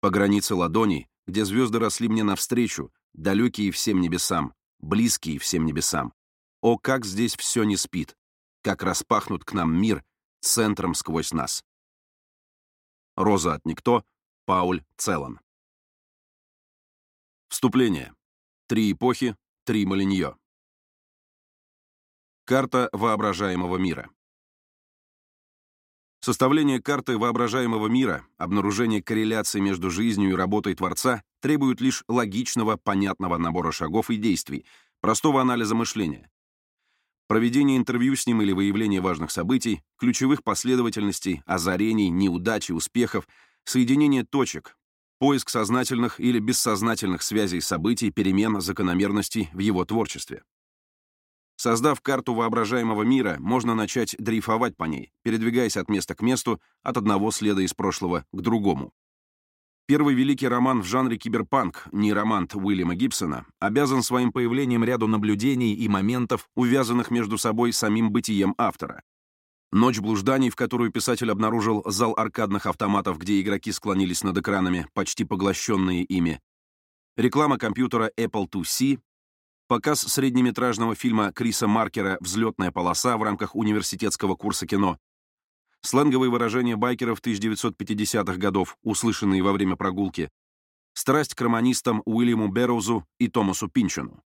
По границе ладоней, где звезды росли мне навстречу, далекие всем небесам, близкие всем небесам. О, как здесь все не спит, как распахнут к нам мир центром сквозь нас. Роза от никто, Пауль Целан. Вступление. Три эпохи, три Малиньо. Карта воображаемого мира. Составление карты воображаемого мира, обнаружение корреляции между жизнью и работой Творца требует лишь логичного, понятного набора шагов и действий, простого анализа мышления. Проведение интервью с ним или выявление важных событий, ключевых последовательностей, озарений, неудач и успехов, соединение точек, поиск сознательных или бессознательных связей событий, перемен, закономерностей в его творчестве. Создав карту воображаемого мира, можно начать дрейфовать по ней, передвигаясь от места к месту, от одного следа из прошлого к другому. Первый великий роман в жанре киберпанк, нейромант Уильяма Гибсона, обязан своим появлением ряду наблюдений и моментов, увязанных между собой самим бытием автора. Ночь блужданий, в которую писатель обнаружил зал аркадных автоматов, где игроки склонились над экранами, почти поглощенные ими. Реклама компьютера Apple IIc, Показ среднеметражного фильма Криса Маркера «Взлетная полоса» в рамках университетского курса кино. Сленговые выражения байкеров 1950-х годов, услышанные во время прогулки. Страсть к романистам Уильяму Берроузу и Томасу Пинчену.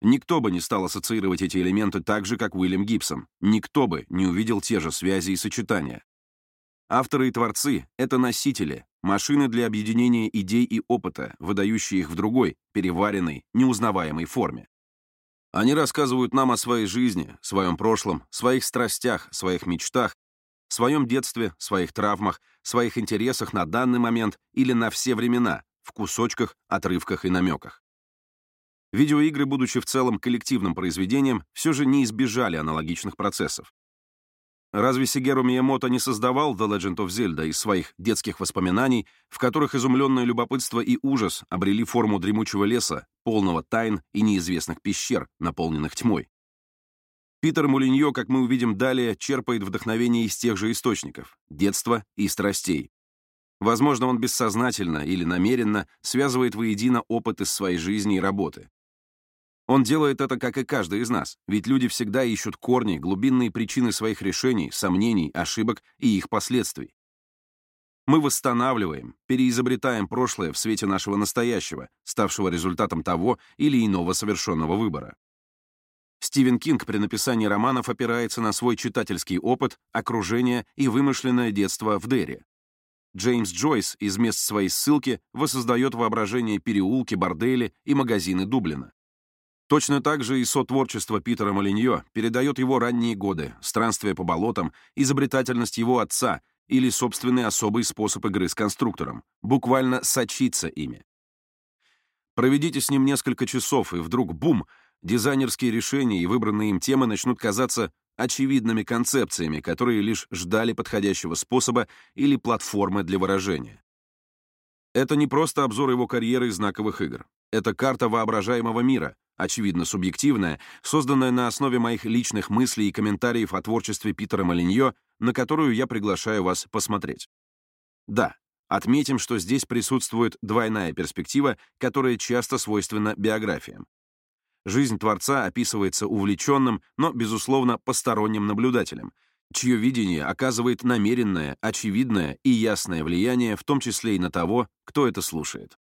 Никто бы не стал ассоциировать эти элементы так же, как Уильям Гибсон. Никто бы не увидел те же связи и сочетания. Авторы и творцы — это носители, машины для объединения идей и опыта, выдающие их в другой, переваренной, неузнаваемой форме. Они рассказывают нам о своей жизни, своем прошлом, своих страстях, своих мечтах, своем детстве, своих травмах, своих интересах на данный момент или на все времена, в кусочках, отрывках и намеках. Видеоигры, будучи в целом коллективным произведением, все же не избежали аналогичных процессов. Разве Сигеру Миямото не создавал The Legend of Zelda из своих детских воспоминаний, в которых изумленное любопытство и ужас обрели форму дремучего леса, полного тайн и неизвестных пещер, наполненных тьмой? Питер Мулиньо, как мы увидим далее, черпает вдохновение из тех же источников — детства и страстей. Возможно, он бессознательно или намеренно связывает воедино опыт из своей жизни и работы. Он делает это, как и каждый из нас, ведь люди всегда ищут корни, глубинные причины своих решений, сомнений, ошибок и их последствий. Мы восстанавливаем, переизобретаем прошлое в свете нашего настоящего, ставшего результатом того или иного совершенного выбора. Стивен Кинг при написании романов опирается на свой читательский опыт, окружение и вымышленное детство в Дерри. Джеймс Джойс из мест своей ссылки воссоздает воображение переулки, бордели и магазины Дублина. Точно так же и сотворчество Питера Молиньо передает его ранние годы, странствия по болотам, изобретательность его отца или собственный особый способ игры с конструктором, буквально сочиться ими. Проведите с ним несколько часов, и вдруг бум, дизайнерские решения и выбранные им темы начнут казаться очевидными концепциями, которые лишь ждали подходящего способа или платформы для выражения. Это не просто обзор его карьеры и знаковых игр. Это карта воображаемого мира, очевидно субъективная, созданная на основе моих личных мыслей и комментариев о творчестве Питера Малиньо, на которую я приглашаю вас посмотреть. Да, отметим, что здесь присутствует двойная перспектива, которая часто свойственна биографиям. Жизнь Творца описывается увлеченным, но, безусловно, посторонним наблюдателем, чье видение оказывает намеренное, очевидное и ясное влияние, в том числе и на того, кто это слушает.